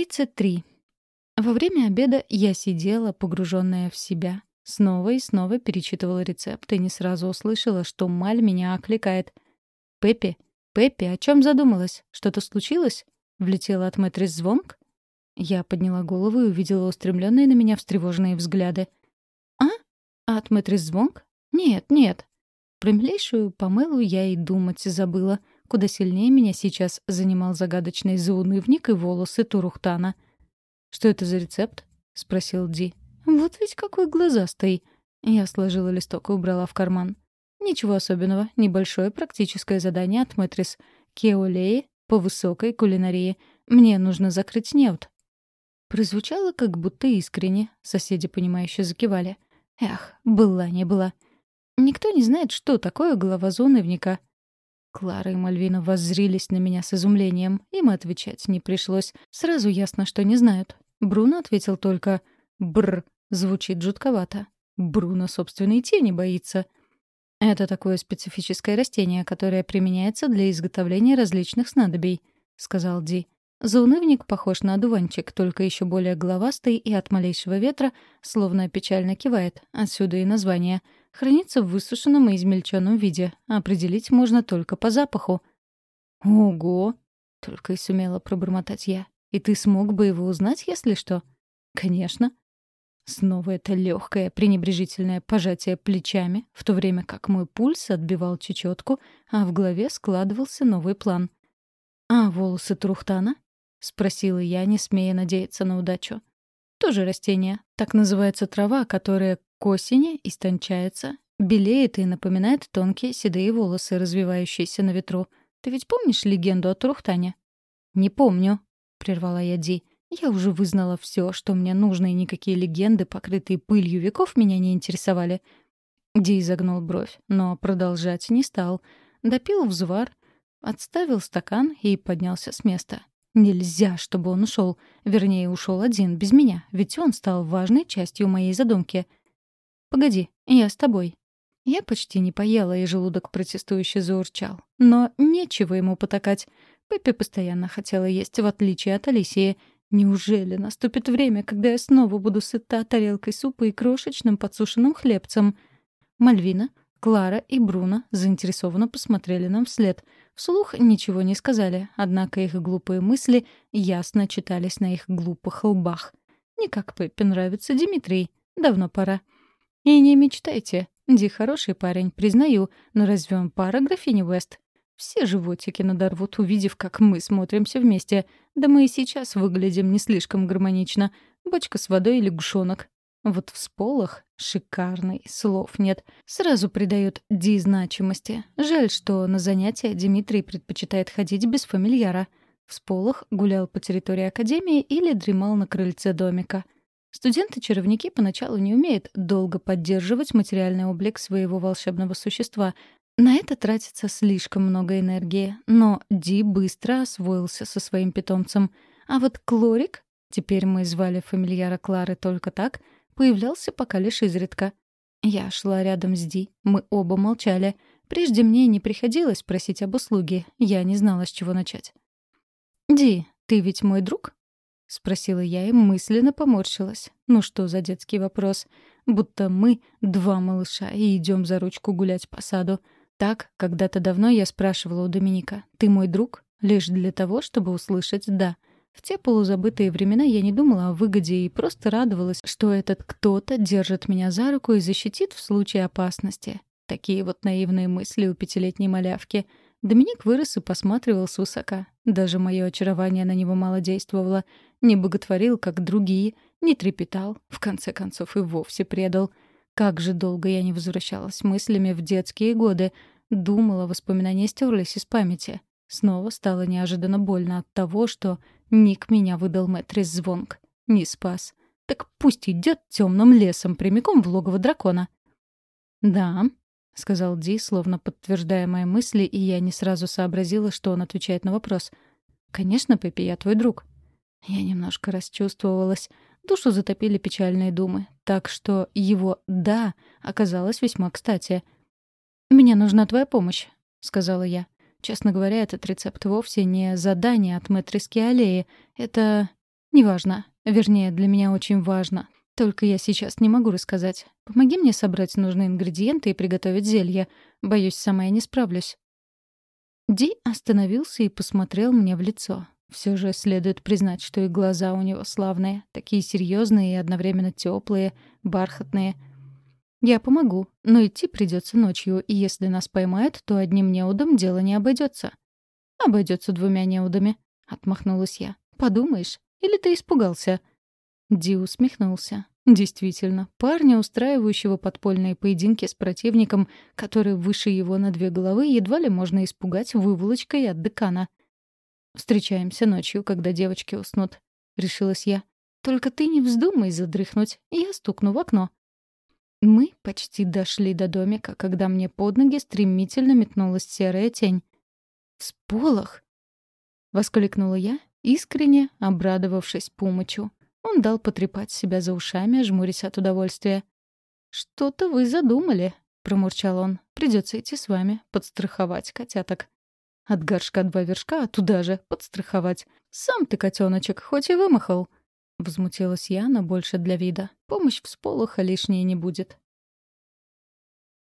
33. Во время обеда я сидела, погруженная в себя. Снова и снова перечитывала рецепт и не сразу услышала, что Маль меня окликает. «Пеппи, Пеппи, о чем задумалась? Что-то случилось?» Влетела от Мэтрис звонк? Я подняла голову и увидела устремленные на меня встревоженные взгляды. «А? а от Мэтрис звонк? Нет, нет». Про милейшую Памелу я и думать забыла. Куда сильнее меня сейчас занимал загадочный заунывник и волосы Турухтана. «Что это за рецепт?» — спросил Ди. «Вот ведь какой глазастый!» Я сложила листок и убрала в карман. Ничего особенного, небольшое практическое задание от Мэтрис. Кеолеи по высокой кулинарии. Мне нужно закрыть неуд. Прозвучало как будто искренне. Соседи, понимающе закивали. Эх, была не была. Никто не знает, что такое голова зоновника. Клара и Мальвина воззрились на меня с изумлением. Им отвечать не пришлось. Сразу ясно, что не знают. Бруно ответил только «Бррр». Звучит жутковато. Бруно собственной тени боится. Это такое специфическое растение, которое применяется для изготовления различных снадобий, сказал Ди. Заунывник похож на одуванчик, только еще более головастый и от малейшего ветра, словно печально кивает. Отсюда и название. Хранится в высушенном и измельченном виде. Определить можно только по запаху. «Ого!» — только и сумела пробормотать я. «И ты смог бы его узнать, если что?» «Конечно». Снова это легкое, пренебрежительное пожатие плечами, в то время как мой пульс отбивал чечетку, а в голове складывался новый план. «А волосы Трухтана?» — спросила я, не смея надеяться на удачу. «Тоже растение. Так называется трава, которая к осени истончается, белеет и напоминает тонкие седые волосы, развивающиеся на ветру. Ты ведь помнишь легенду о Трухтане?» «Не помню», — прервала я Ди. Я уже вызнала все, что мне нужно, и никакие легенды, покрытые пылью веков, меня не интересовали. Ди изогнул бровь, но продолжать не стал. Допил взвар, отставил стакан и поднялся с места. Нельзя, чтобы он ушел. Вернее, ушел один, без меня, ведь он стал важной частью моей задумки. «Погоди, я с тобой». Я почти не поела, и желудок протестующе заурчал. Но нечего ему потакать. Пеппи постоянно хотела есть, в отличие от Алисии — Неужели наступит время, когда я снова буду сыта тарелкой супа и крошечным подсушенным хлебцем? Мальвина, Клара и Бруно заинтересованно посмотрели нам вслед. Вслух ничего не сказали, однако их глупые мысли ясно читались на их глупых лбах. Не как Пеппи нравится Дмитрий. Давно пора. И не мечтайте. Ди хороший парень, признаю, но разве он пара графини Уэст? Все животики надорвут, увидев, как мы смотримся вместе. Да мы и сейчас выглядим не слишком гармонично. Бочка с водой или гушонок. Вот в сполох шикарный, слов нет. Сразу придает Ди значимости. Жаль, что на занятия Дмитрий предпочитает ходить без фамильяра. В сполох гулял по территории академии или дремал на крыльце домика. Студенты-чаровники поначалу не умеют долго поддерживать материальный облик своего волшебного существа, на это тратится слишком много энергии, но Ди быстро освоился со своим питомцем. А вот Клорик, теперь мы звали фамильяра Клары только так, появлялся пока лишь изредка. Я шла рядом с Ди, мы оба молчали. Прежде мне не приходилось просить об услуге, я не знала, с чего начать. «Ди, ты ведь мой друг?» — спросила я и мысленно поморщилась. Ну что за детский вопрос? Будто мы два малыша и идем за ручку гулять по саду. Так, когда-то давно я спрашивала у Доминика, «Ты мой друг?» лишь для того, чтобы услышать «да». В те полузабытые времена я не думала о выгоде и просто радовалась, что этот кто-то держит меня за руку и защитит в случае опасности. Такие вот наивные мысли у пятилетней малявки. Доминик вырос и посматривал свысока. Даже мое очарование на него мало действовало. Не боготворил, как другие, не трепетал, в конце концов и вовсе предал — как же долго я не возвращалась мыслями в детские годы. Думала, воспоминания стерлись из памяти. Снова стало неожиданно больно от того, что Ник меня выдал Мэтрис звонк. Не спас. Так пусть идет темным лесом прямиком в логово дракона. «Да», — сказал Ди, словно подтверждая мои мысли, и я не сразу сообразила, что он отвечает на вопрос. «Конечно, Пеппи, я твой друг». Я немножко расчувствовалась. Душу затопили печальные думы, так что его «да» оказалось весьма кстати. «Мне нужна твоя помощь», — сказала я. Честно говоря, этот рецепт вовсе не задание от мэтриски аллеи. Это... Неважно. Вернее, для меня очень важно. Только я сейчас не могу рассказать. Помоги мне собрать нужные ингредиенты и приготовить зелье. Боюсь, сама я не справлюсь». Ди остановился и посмотрел мне в лицо. Все же следует признать, что и глаза у него славные, такие серьезные и одновременно теплые, бархатные. Я помогу, но идти придется ночью, и если нас поймают, то одним неудом дело не обойдется. Обойдется двумя неудами, отмахнулась я. Подумаешь, или ты испугался? Ди усмехнулся. Действительно, парня, устраивающего подпольные поединки с противником, который выше его на две головы, едва ли можно испугать выволочкой от декана. «Встречаемся ночью, когда девочки уснут», — решилась я. «Только ты не вздумай задрыхнуть, я стукну в окно». Мы почти дошли до домика, когда мне под ноги стремительно метнулась серая тень. «Всполох!» — воскликнула я, искренне обрадовавшись Пумычу. Он дал потрепать себя за ушами, жмурясь от удовольствия. «Что-то вы задумали», — промурчал он. «Придется идти с вами, подстраховать котяток». От горшка два вершка, а туда же, подстраховать. Сам ты, котеночек, хоть и вымахал. Возмутилась я, но больше для вида. Помощь в сполоха лишней не будет.